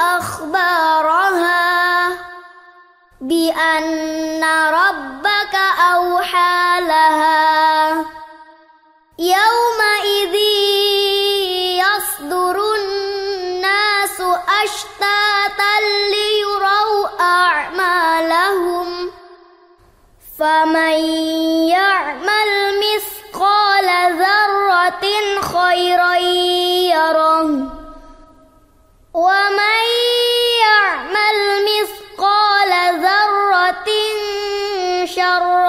أخبارها بأن ربك أوحى لها. يومئذ يصدر الناس أشتاتا ليروا أعمالهم. فمن يعمل مثقال ذرة خيرا شر